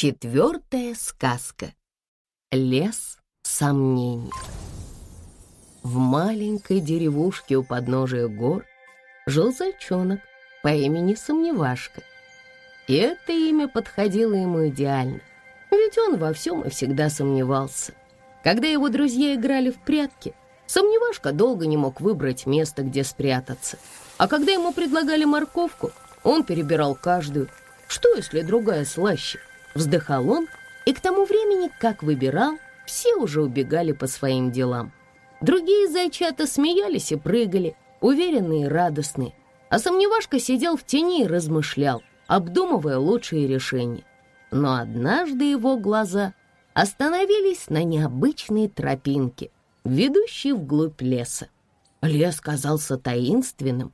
Четвертая сказка. Лес сомнений. В маленькой деревушке у подножия гор жил зайчонок по имени Сомневашка. И это имя подходило ему идеально, ведь он во всем и всегда сомневался. Когда его друзья играли в прятки, Сомневашка долго не мог выбрать место, где спрятаться. А когда ему предлагали морковку, он перебирал каждую. Что, если другая слаще? Вздыхал он, и к тому времени, как выбирал, все уже убегали по своим делам. Другие зайчата смеялись и прыгали, уверенные и радостные. А сомневашка сидел в тени и размышлял, обдумывая лучшие решения. Но однажды его глаза остановились на необычной тропинке, ведущей вглубь леса. Лес казался таинственным,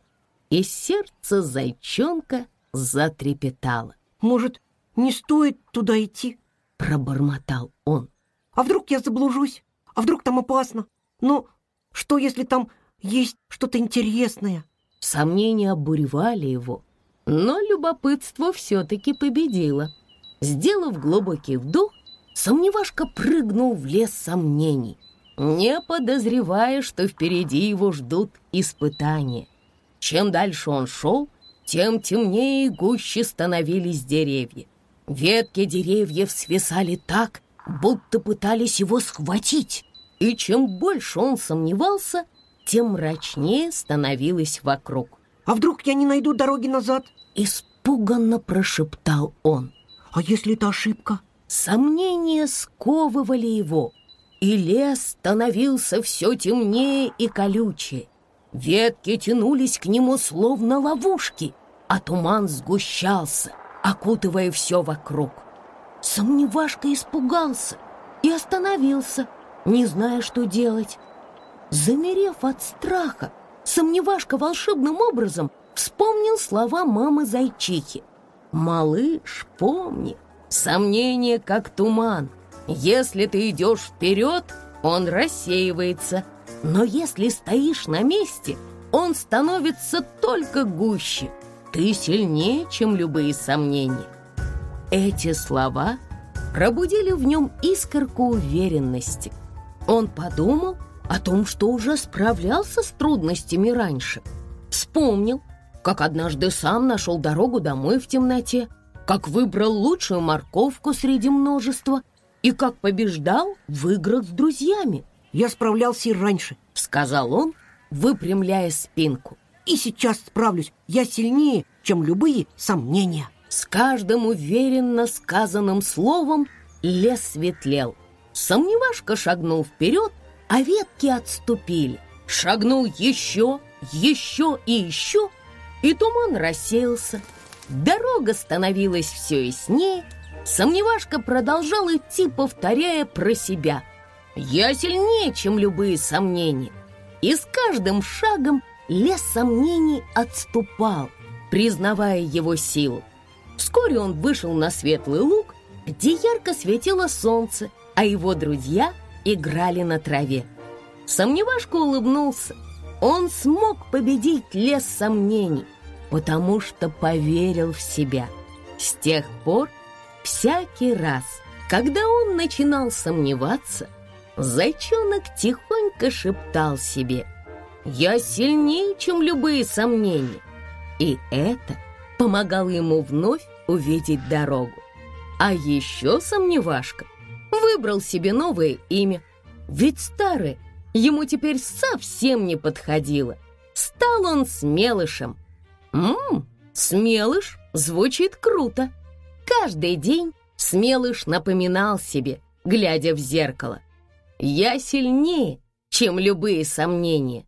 и сердце зайчонка затрепетало. Может, не стоит туда идти?» — пробормотал он. «А вдруг я заблужусь? А вдруг там опасно? Ну, что, если там есть что-то интересное?» Сомнения обуревали его, но любопытство все-таки победило. Сделав глубокий вдох, сомневашка прыгнул в лес сомнений, не подозревая, что впереди его ждут испытания. Чем дальше он шел, тем темнее и гуще становились деревья. Ветки деревьев свисали так, будто пытались его схватить. И чем больше он сомневался, тем мрачнее становилось вокруг. «А вдруг я не найду дороги назад?» Испуганно прошептал он. «А если это ошибка?» Сомнения сковывали его, и лес становился все темнее и колючее. Ветки тянулись к нему словно ловушки, а туман сгущался — окутывая все вокруг. Сомневашка испугался и остановился, не зная, что делать. Замерев от страха, Сомневашка волшебным образом вспомнил слова мамы Зайчихи. «Малыш, помни, сомнение как туман. Если ты идешь вперед, он рассеивается, но если стоишь на месте, он становится только гуще» ты сильнее, чем любые сомнения. Эти слова пробудили в нем искорку уверенности. Он подумал о том, что уже справлялся с трудностями раньше. Вспомнил, как однажды сам нашел дорогу домой в темноте, как выбрал лучшую морковку среди множества и как побеждал в играх с друзьями. «Я справлялся и раньше», — сказал он, выпрямляя спинку и сейчас справлюсь. Я сильнее, чем любые сомнения». С каждым уверенно сказанным словом лес светлел. Сомневашка шагнул вперед, а ветки отступили. Шагнул еще, еще и еще, и туман рассеялся. Дорога становилась все яснее. Сомневашка продолжал идти, повторяя про себя. «Я сильнее, чем любые сомнения». И с каждым шагом лес сомнений отступал, признавая его силу. Вскоре он вышел на светлый луг, где ярко светило солнце, а его друзья играли на траве. Сомневашка улыбнулся. Он смог победить лес сомнений, потому что поверил в себя. С тех пор, всякий раз, когда он начинал сомневаться, зайчонок тихонько шептал себе — я сильнее, чем любые сомнения. И это помогало ему вновь увидеть дорогу. А еще сомневашка выбрал себе новое имя, ведь старое ему теперь совсем не подходило. Стал он смелышем. Ммм, смелыш звучит круто. Каждый день смелыш напоминал себе, глядя в зеркало. Я сильнее, чем любые сомнения.